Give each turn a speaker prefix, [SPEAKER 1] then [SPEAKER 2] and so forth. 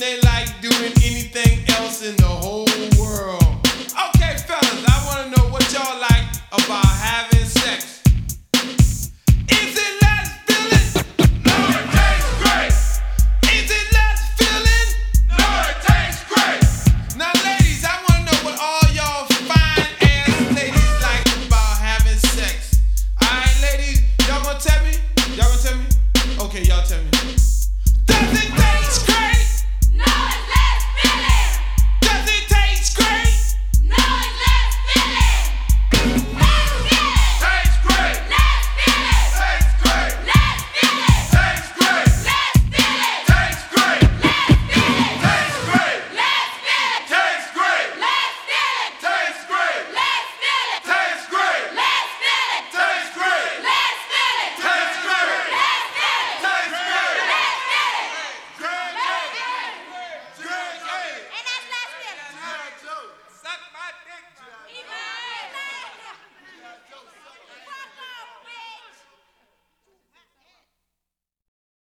[SPEAKER 1] they like doing anything else in the whole